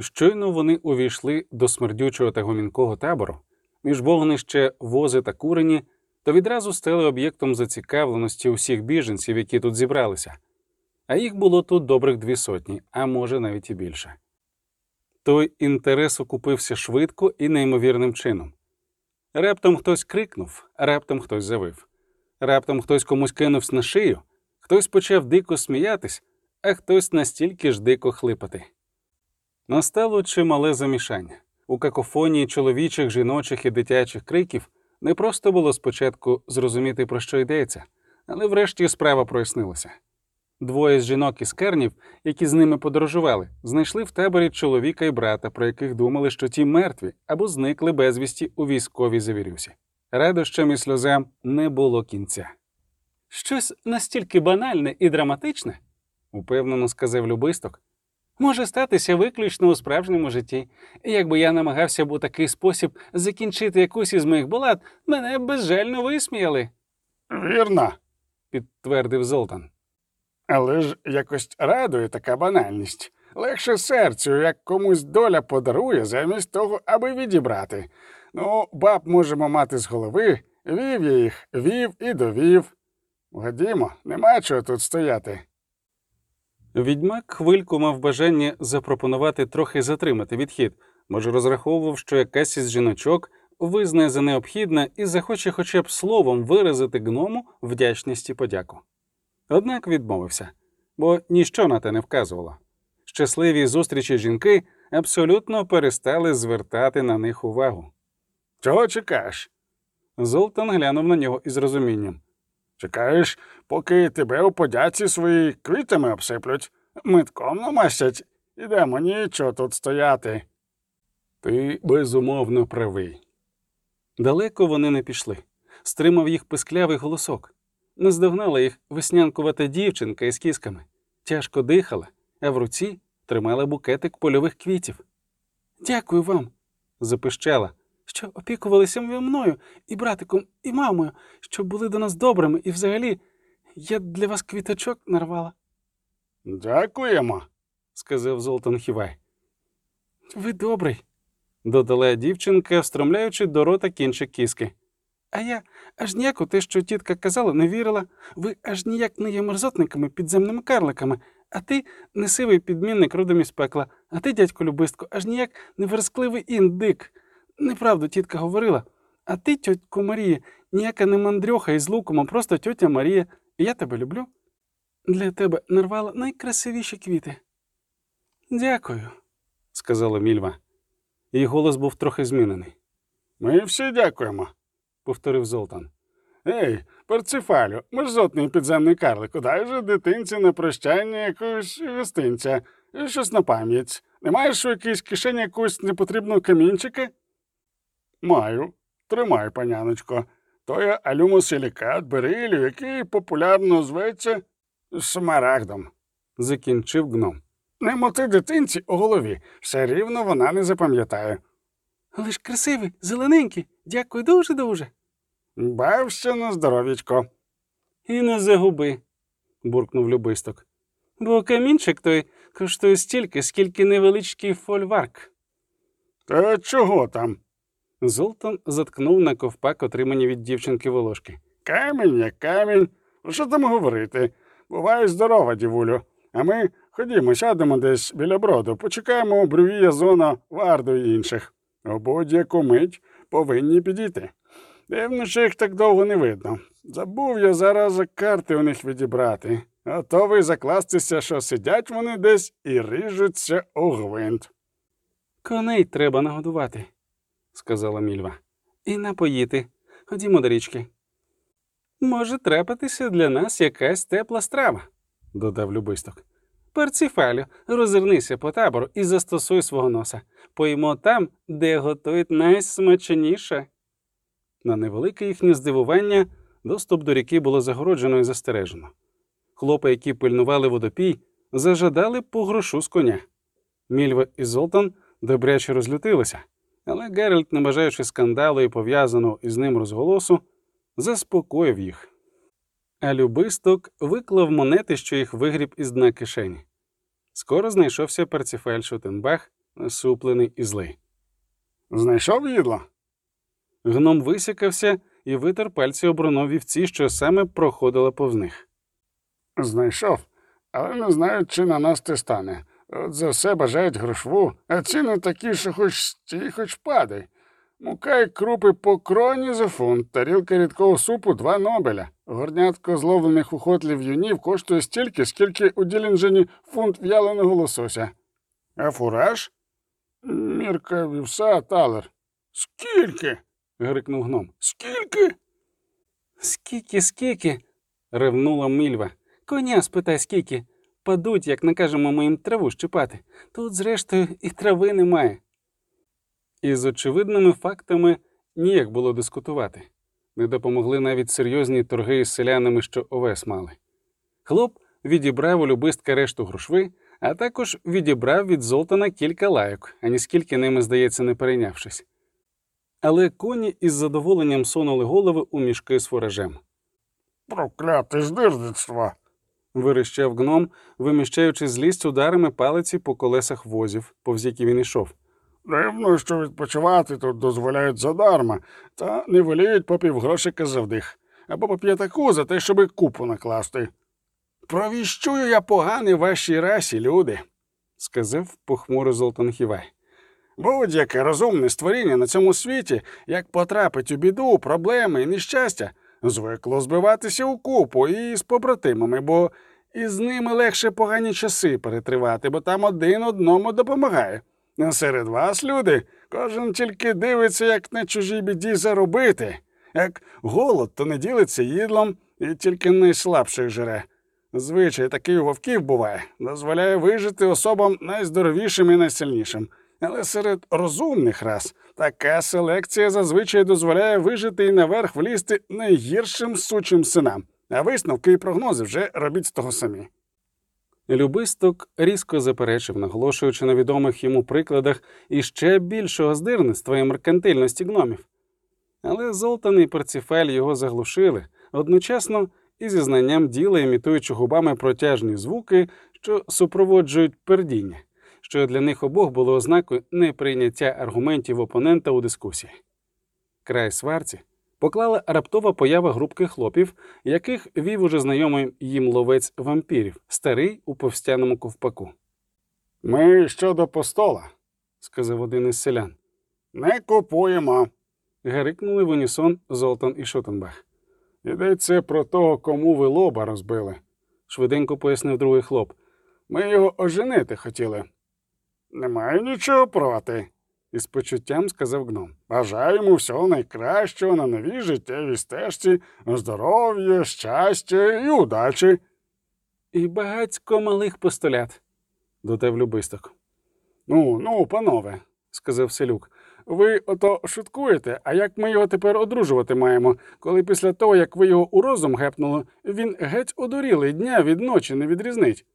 Щойно вони увійшли до смердючого та гомінкого табору, між вогнище вози та курені, то відразу стали об'єктом зацікавленості усіх біженців, які тут зібралися, а їх було тут добрих дві сотні, а може навіть і більше. Той інтерес окупився швидко і неймовірним чином. Раптом хтось крикнув, раптом хтось завив, раптом хтось комусь кинувся на шию, хтось почав дико сміятись, а хтось настільки ж дико хлипати. Настало чимале замішання. У какофонії чоловічих, жіночих і дитячих криків не просто було спочатку зрозуміти, про що йдеться, але врешті справа прояснилася. Двоє з жінок із кернів, які з ними подорожували, знайшли в таборі чоловіка і брата, про яких думали, що ті мертві або зникли безвісті у військовій завірюсі. Радощам і сльозам не було кінця. Щось настільки банальне і драматичне, упевнено сказав Любисток, може статися виключно у справжньому житті. І якби я намагався б у такий спосіб закінчити якусь із моїх балад, мене б безжально висміяли, Вірно. підтвердив Золтан. Але ж якось радує така банальність. Легше серцю, як комусь доля подарує, замість того, аби відібрати. Ну, баб можемо мати з голови, вів я їх, вів і довів. Гадімо, нема чого тут стояти. Відьмак хвильку мав бажання запропонувати трохи затримати відхід, може розраховував, що якась із жіночок визнає за необхідне і захоче хоча б словом виразити гному вдячність і подяку. Однак відмовився, бо ніщо на те не вказувало. Щасливі зустрічі жінки абсолютно перестали звертати на них увагу. Чого чекаєш? Золтан глянув на нього із розумінням. Чекаєш, поки тебе у подяці свої квітами обсиплють, митком намастять. Ідемо нічого тут стояти. Ти безумовно правий. Далеко вони не пішли. Стримав їх писклявий голосок. Наздогнала їх веснянкувата дівчинка із кісками, тяжко дихала, а в руці тримала букетик польових квітів. Дякую вам, запищала, що опікувалися мною і братиком, і мамою, що були до нас добрими, і взагалі я для вас квіточок нарвала, Дякуємо. сказав Золтан Хівай. Ви добрий, додала дівчинка, встромляючи до рота кінчик кіски. А я аж ніяк у те, що тітка казала, не вірила. Ви аж ніяк не є мерзотниками, підземними карликами, а ти не сивий підмінник родом із пекла, а ти, дядько Любистко, аж ніяк не верескливий індик. Неправду тітка говорила. А ти, тьотько Марія, ніяка не мандрьоха із луком, а просто тьотя Марія, і я тебе люблю. Для тебе нарвала найкрасивіші квіти. Дякую, сказала Мільва. Її голос був трохи змінений, Ми всі дякуємо. повторив Золтан. Ей, Парцефалю, мерзотний підземний карлику, дай же дитинці на прощання якогось гостинця, щось на пам'ять. Не маєш у якійсь кишені якогось непотрібного камінчика? Маю. Тримай, паняночко. То є алюмосилікат берилю, який популярно зветься смарагдом. Закінчив гном. Не моти дитинці у голові, все рівно вона не запам'ятає. Але ж красивий, зелененький. Дякую дуже дуже. Бався на здоров'ячко. І не загуби, буркнув Любисток. Бо камінчик той коштує стільки, скільки невеличкий фольварк. Та чого там? Золтан заткнув на ковпак отримані від дівчинки волошки. Камінь як камінь. Про що там говорити? Бувай здорова, дівулю. А ми ходімо, сядемо десь біля броду, почекаємо брювія зона варду і інших. У будь-яку мить повинні підійти. Дивно, що їх так довго не видно. Забув я зараз карти у них відібрати. Готовий закластися, що сидять вони десь і ріжуться у гвинт. Коней треба нагодувати, сказала Мільва. І напоїти. Ходімо до річки. Може трапитися для нас якась тепла страва, додав Любисток. Перцифалю, розвернися по табору і застосуй свого носа. Поїмо там, де готують найсмачніше. На невелике їхнє здивування доступ до ріки було загороджено і застережено. Хлопи, які пильнували водопій, зажадали по грошу з коня. Мільва і Золтан добряче розлютилися, але Геральт, не бажаючи скандалу і пов'язаного із ним розголосу, заспокоїв їх. А любисток виклав монети, що їх вигріб із дна кишені. Скоро знайшовся Перціфель Шутенбах насуплений і злий. Знайшов їдло? Гном висякався і витер пальці об руно вівці, що саме проходила повз них. Знайшов, але не знаю, чи на нас те стане. От за все бажають грошву, а ціни такі, що хоч стій, хоч падай. Мука і крупи по кроні за фунт, тарілка рідкого супу два нобеля. Горнятко зловлених у юнів коштує стільки, скільки у Ділінджені фунт в'яленого лосося. А фураж? Мірка вівса, талер. Скільки? Грикнув гном. Скільки? Скільки, скільки? ревнула мільва. Коня спитай, скільки. Падуть, як накажемо ми їм траву щипати. Тут, зрештою, і трави немає. І з очевидними фактами ніяк було дискутувати. Не допомогли навіть серйозні торги із селянами, що овес мали. Хлоп відібрав у любистка решту грошви, а також відібрав від Золтана кілька лайок, ані скільки ними, здається, не перейнявшись. Але коні із задоволенням сунули голови у мішки з фуражем. Прокляте здирництво. Вирищав гном, виміщаючи злість ударами палиці по колесах возів, повз які він ішов. Дивно, що відпочивати тут дозволяють задарма, та не воліють по півгрошика за вдих, або по п'ятаку за те, щоби купу накласти. Провіщую я поганий вашій расі, люди, сказав похмуро Золтан Хівай. Будь-яке розумне створіння на цьому світі, як потрапить у біду, проблеми і нещастя, звикло збиватися у купу і з побратимами, бо із ними легше погані часи перетривати, бо там один одному допомагає. А серед вас, люди, кожен тільки дивиться, як на чужій біді заробити, як голод, то не ділиться їдлом і тільки найслабших жере. Звичай такий у вовків буває, дозволяє вижити особам найздоровішим і найсильнішим. Але серед розумних рас така селекція зазвичай дозволяє вижити і наверх влізти найгіршим сучим синам. А висновки і прогнози вже робіть з того самі. Любисток різко заперечив, наголошуючи на відомих йому прикладах іще більшого здирництва і меркантильності гномів. Але Золтан і Перціфель його заглушили одночасно і зі знанням діла, імітуючи губами протяжні звуки, що супроводжують пердіння, що для них обох було ознакою неприйняття аргументів опонента у дискусії. Край сварці поклала раптова поява групки хлопів, яких вів уже знайомий їм ловець вампірів, старий у повстяному ковпаку. Ми щодо постола сказав один із селян. не купуємо. Гарикнули в унісон Золтан і Шотенбах. Йдеться про того, кому ви лоба розбили. Швиденько пояснив другий хлоп. Ми його оженити хотіли. Немає нічого проти. Із почуттям сказав гном. Бажаю йому всього найкращого на новій життєвій стежці, здоров'я, щастя і удачі. І багацько малих постолят, додав любисток, Ну, ну, панове, сказав селюк. ви ото шуткуєте, а як ми його тепер одружувати маємо, коли після того, як ви його у розум гепнули, він геть одурілий дня від ночі не відрізнить.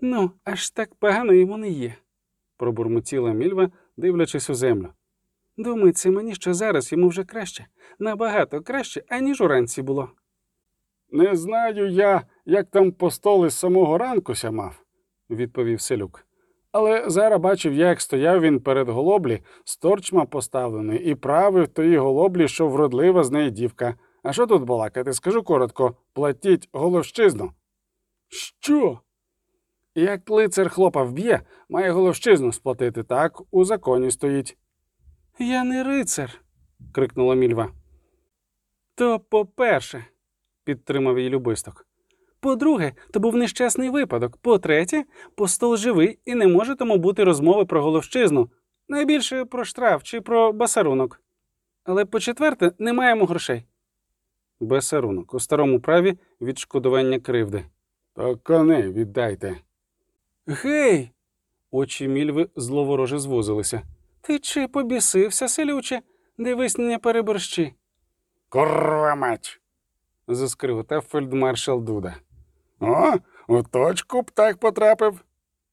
Ну, аж так погано йому не є, пробурмотіла мільва, дивлячись у землю. Думається мені, що зараз йому вже краще, набагато краще, аніж уранці було. Не знаю я, як там постоли з самого ранку ся мав, відповів селюк. але зараз бачив, як стояв він перед голоблі, з торчма поставлений, і правив тої голоблі, що вродлива з неї дівка. А що тут балакати? Скажу коротко, платіть головщизну. Що? Як лицар хлопа вб'є, має головщизну сплатити, так у законі стоїть. Я не рицар. крикнула мільва. То по-перше, підтримав її любисток. По-друге, то був нещасний випадок. По-третє, постол живий і не може тому бути розмови про головщизну, найбільше про штраф чи про басарунок. Але по-четверте, не маємо грошей. Басарунок у старому праві відшкодування кривди. То коней віддайте. Гей. Очі мільви зловороже звузилися. Ти чи побісився, селюче? Дивись, не переборщи, Курва мать! заскриготав фельдмаршал Дуда. О, у точку птах потрапив.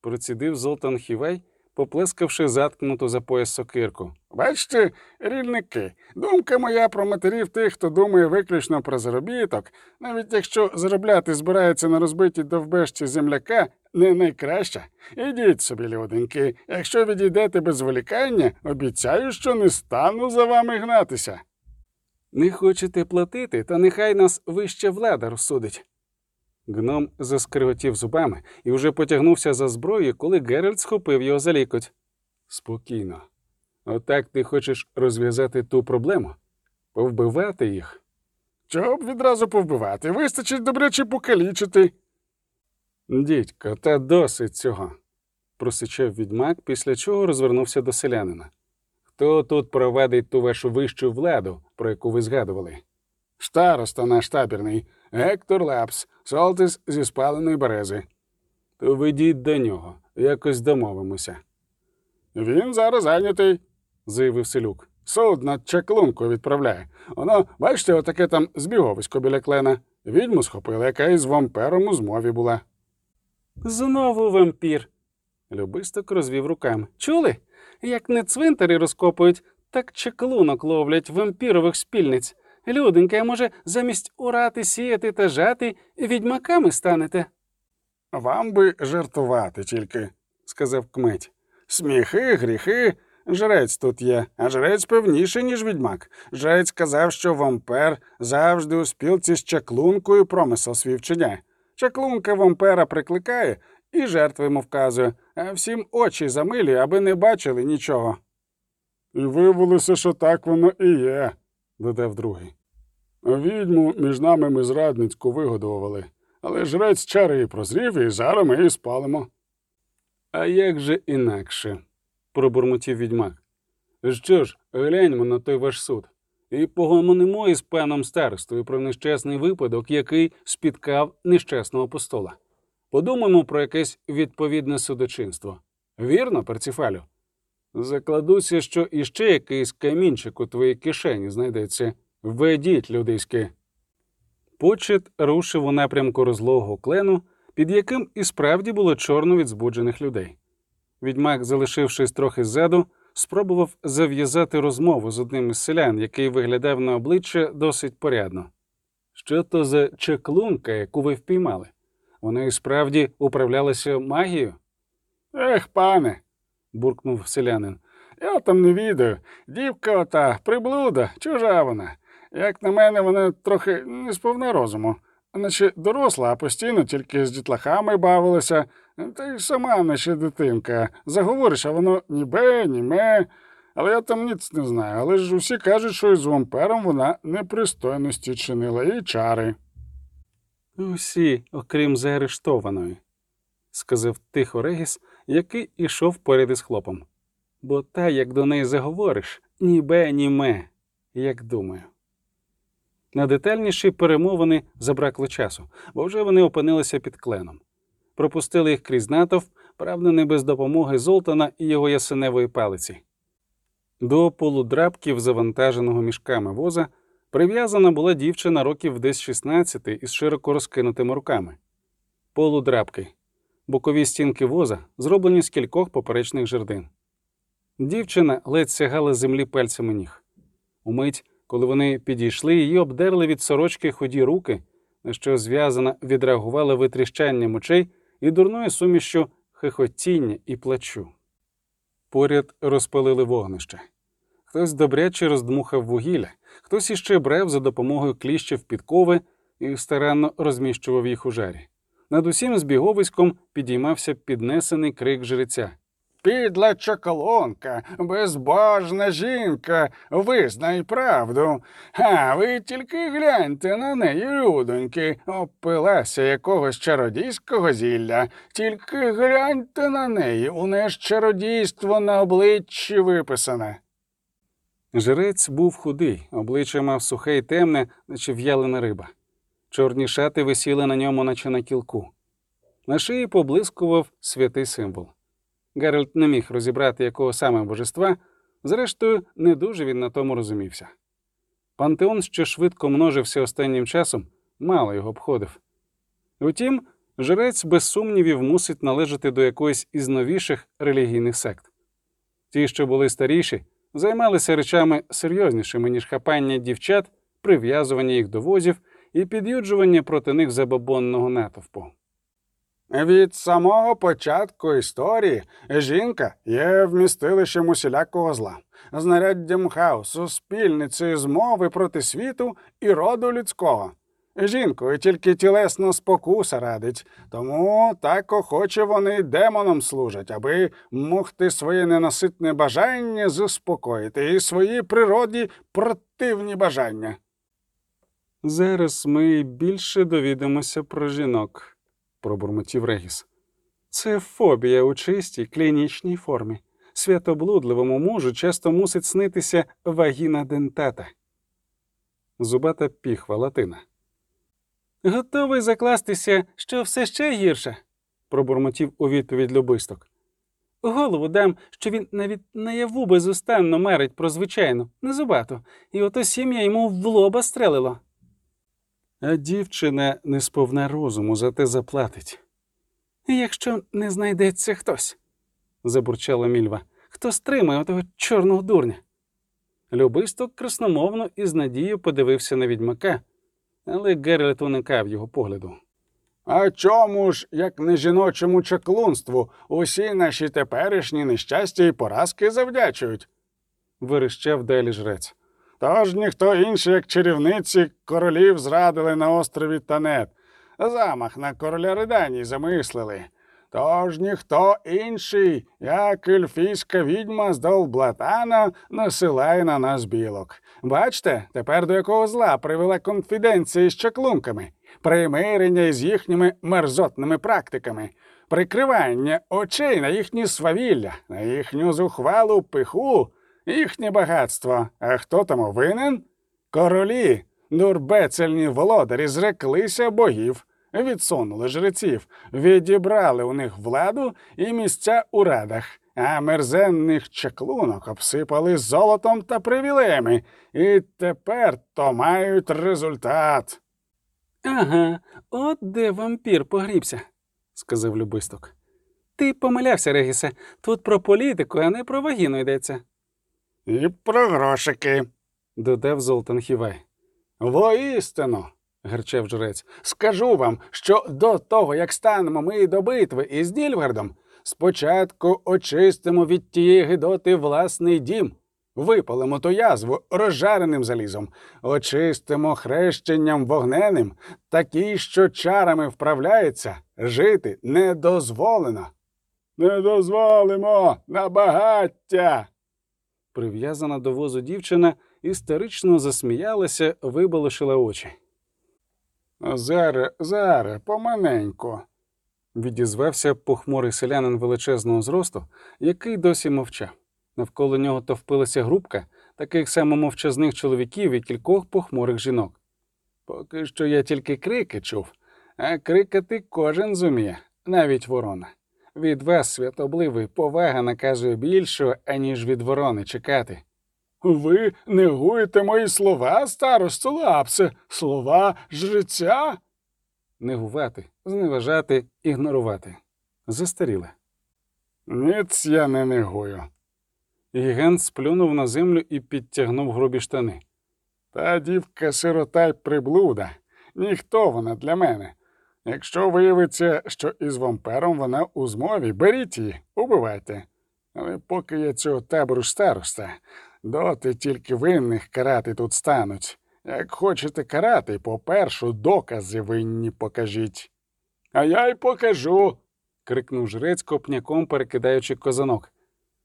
Процідив Золтан Хівей, поплескавши заткнуту за пояс сокирку. Бачите, рільники, думка моя про матерів тих, хто думає виключно про заробіток, навіть якщо заробляти збирається на розбитій довбешці земляка, не найкраща. Ідіть собі, люденьки, якщо відійдете без зволікання, обіцяю, що не стану за вами гнатися. Не хочете платити, та нехай нас вища влада розсудить. Гном заскриготів зубами і вже потягнувся за зброєю, коли Геральт схопив його за лікоть. Спокійно. Отак ти хочеш розв'язати ту проблему? Повбивати їх? Чого б відразу повбивати? Вистачить добряче покалічити. Дідько, та досить цього, просичав відьмак, після чого розвернувся до селянина. Хто тут провадить ту вашу вищу владу, про яку ви згадували? Староста наш табірний, Гектор Лапс, Солтис зі спаленої берези. То ведіть до нього, якось домовимося, Він зараз зайнятий. заявив селюк. Суд над чаклункою відправляє. Воно, бачите, отаке там збіговисько біля клена. Відьму схопили, яка із вампером у змові була. Знову вампір. Любисток розвів руками. Чули? Як не цвинтарі розкопують, так чеклунок ловлять вампірових спільниць. Люденька, може, замість урати, сіяти та жати, відьмаками станете, Вам би жартувати тільки, сказав кметь. Сміхи, гріхи. Жрець тут є, а жрець певніший, ніж відьмак. Жрець казав, що вампер завжди у спілці з чаклункою промисел свій вчиняє. Чаклунка вампера прикликає і жертви йому вказує, а всім очі замилює, аби не бачили нічого. І виявилося, що так воно і є, додав другий. Відьму між нами ми зрадницьку вигодовували, але жрець чари прозрів, і зараз ми її спалимо. А як же інакше? пробурмотів відьмак. Що ж, гляньмо на той ваш суд. І погомонимо із паном старостою про нещасний випадок, який спіткав нещасного апостола. Подумаємо про якесь відповідне судочинство. Вірно, Перціфалю? Закладуся, що іще якийсь камінчик у твоїй кишені знайдеться. Ведіть, людиське. Почет рушив у напрямку розлогого клену, під яким і справді було чорно від збуджених людей. Відьмак, залишившись трохи ззаду, спробував зав'язати розмову з одним із селян, який виглядав на обличчя досить порядно. Що то за чеклунка, яку ви впіймали? Вона і справді управлялася магією? Ех, пане, буркнув селянин. я там не відаю. Дівка ота, приблуда, чужа вона. Як на мене, вона трохи не сповна розуму. Наче доросла, а постійно тільки з дітлахами бавилася, та й сама наче дитинка. Заговориш, а воно ні бе, ні ме. Але я там ніц не знаю. Але ж усі кажуть, що із вампером вона непристойності чинила і чари. Усі, окрім заарештованої, сказав тихо Регіс, який ішов поряд із хлопом. Бо та, як до неї заговориш, ні бе, ні ме, як думаю. На детальніші перемовини забракло часу, бо вже вони опинилися під кленом. Пропустили їх крізь натовп, правда, не без допомоги Золтана і його ясеневої палиці. До полудрабків, завантаженого мішками воза, прив'язана була дівчина років десь 16 із широко розкинутими руками. Полудрабки. Бокові стінки воза зроблені з кількох поперечних жердин. Дівчина ледь сягала землі пальцями ніг. Умить, коли вони підійшли, її обдерли від сорочки ході руки, на що зв'язана відреагувала витріщанням очей і дурною сумішю хихотіння і плачу. Поряд розпалили вогнище. Хтось добряче роздмухав вугілля, хтось іще брев за допомогою кліщів підкови і старанно розміщував їх у жарі. Над усім збіговиськом підіймався піднесений крик жреця. Підла чоколонка, безбожна жінка, визнай правду. А ви тільки гляньте на неї, людоньки, опилася якогось чародійського зілля. Тільки гляньте на неї, у неї ж чародійство на обличчі виписане. Жрець був худий, обличчя мав сухе й темне, наче в'ялена риба. Чорні шати висіли на ньому, наче на кілку. На шиї поблискував святий символ. Геральт не міг розібрати, якого саме божества, зрештою, не дуже він на тому розумівся. Пантеон, що швидко множився останнім часом, мало його обходив. Втім, Жрець без сумнівів мусить належати до якоїсь із новіших релігійних сект. Ті, що були старіші, займалися речами серйознішими, ніж хапання дівчат, прив'язування їх до возів і під'юджування проти них забобонного натовпу. Від самого початку історії жінка є вмістилищем усілякого зла, знаряддям хаосу, спільницею змови проти світу і роду людського. Жінкою тільки тілесна спокуса радить, тому так охоче вони демонам служать, аби могти своє ненаситне бажання заспокоїти і свої природі противні бажання. Зараз ми більше довідаємося про жінок, пробурмотів Регіс. Це фобія у чистій клінічній формі. Святоблудливому мужу часто мусить снитися вагіна дентата. Зубата піхва латина. Готовий закластися, що все ще гірше, пробурмотів у відповідь любисток. Голову дам, що він навіть наяву безустанно мерить про звичайну, незубату, і ото сім'я йому в лоба стрелило. А дівчина не сповна розуму, зате заплатить. Якщо не знайдеться хтось, забурчала мільва, хто стримає отого чорного дурня. Любисток красномовно і з надією подивився на відьмака, але Геральт уникав його погляду. А чому ж, як не жіночому чаклунству, усі наші теперішні нещастя і поразки завдячують? Вирищав далі жрець. Тож ніхто інший, як чарівниці королів зрадили на острові Танет. Замах на короля Реданії замислили. Тож ніхто інший, як ельфійська відьма з Долблатана, насилає на нас білок. Бачте, тепер до якого зла привела конфіденція з чаклунками, примирення із їхніми мерзотними практиками, прикривання очей на їхні свавілля, на їхню зухвалу пиху, їхнє багатство. А хто тому винен? Королі, дурбецельні володарі зреклися богів, відсунули жреців, відібрали у них владу і місця у радах, а мерзенних чаклунок обсипали золотом та привілеями, і тепер то мають результат. Ага, от де вампір погрібся, сказав любисток. Ти помилявся, Регісе, тут про політику, а не про вагіну йдеться, І про грошики. додав Золтан Хівай. Воістину, гарчав жрець, скажу вам, що до того, як станемо ми до битви із Нільфгардом, спочатку очистимо від тієї гидоти власний дім, випалимо ту язву розжареним залізом, очистимо хрещенням вогненим, такі, що чарами вправляється, жити не дозволено. Не дозволимо на багаття. Прив'язана до возу дівчина істерично засміялася, вибалошила очі. Заре, заре, поманенько. Відізвався похмурий селянин величезного зросту, який досі мовчав. Навколо нього товпилася групка таких само мовчазних чоловіків і кількох похмурих жінок. Поки що я тільки крики чув, а крикати кожен зуміє, навіть ворона. Від вас, святобливий, повага наказує більшого, аніж від ворони чекати. Ви негуєте мої слова, старосто Лапсе, слова жреця? Негувати, зневажати, ігнорувати. Застаріле. Ніц я не негую. Гігант сплюнув на землю і підтягнув грубі штани. Та дівка сирота й приблуда. Ніхто вона для мене. Якщо виявиться, що із вампером вона у змові, беріть її, убивайте. Але поки я цього табору староста, доти тільки винних карати тут стануть. Як хочете карати, попершу докази винні покажіть. А я й покажу. крикнув жрець копняком, перекидаючи козанок.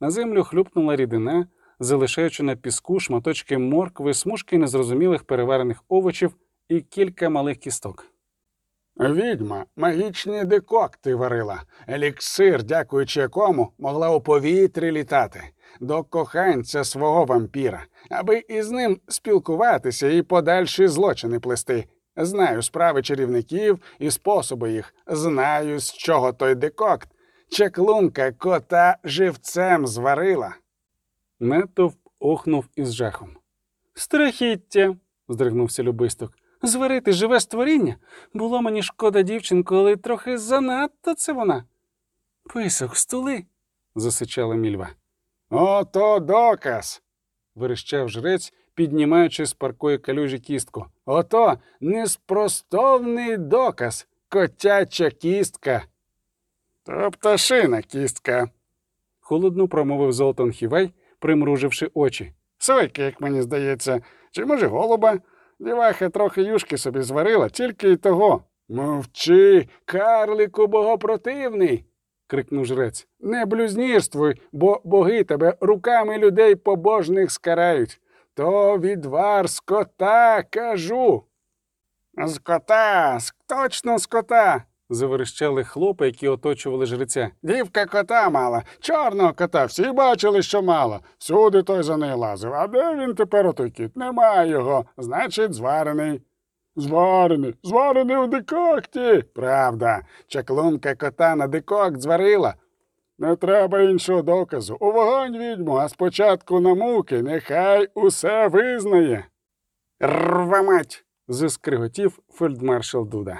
На землю хлюпнула рідина, залишаючи на піску шматочки моркви, смужки незрозумілих переварених овочів і кілька малих кісток. Відьма магічні декокти варила, еліксир, дякуючи якому могла у повітрі літати до коханця свого вампіра, аби із ним спілкуватися і подальші злочини плести. Знаю справи чарівників і способи їх. Знаю, з чого той декокт. Чаклунка кота живцем зварила. Натовп охнув із жахом. Страхіття. здригнувся любисток. Зварити живе створіння? Було мені шкода дівчинку, але трохи занадто це вона. Писок, стули, засичала мільва. Ото доказ. Верещав жрець, піднімаючи з паркої калюжі кістку. Ото неспростовний доказ. Котяча кістка. То пташина кістка. холодно промовив Золтан Хівей, примруживши очі. Сойка, як мені здається, чи може голуба? Діваха трохи юшки собі зварила, тільки й того. Мовчи, карлику богопротивний. крикнув жрець. Не блюзнірствуй, бо боги тебе руками людей побожних скарають. То відвар скота, кажу. З кота, точно з. Заверещали хлопи, які оточували жреця. Дівка кота мала, чорного кота, всі бачили, що мало. Всюди той за нею лазив. А де він тепер отой кіт? Немає його, значить, зварений. Зварений, зварений у декокті. Правда, чаклунка кота на декокт зварила. Не треба іншого доказу. У вогонь відьму, а спочатку на муки, нехай усе визнає. Рва мать! заскриготів фельдмаршал Дуда.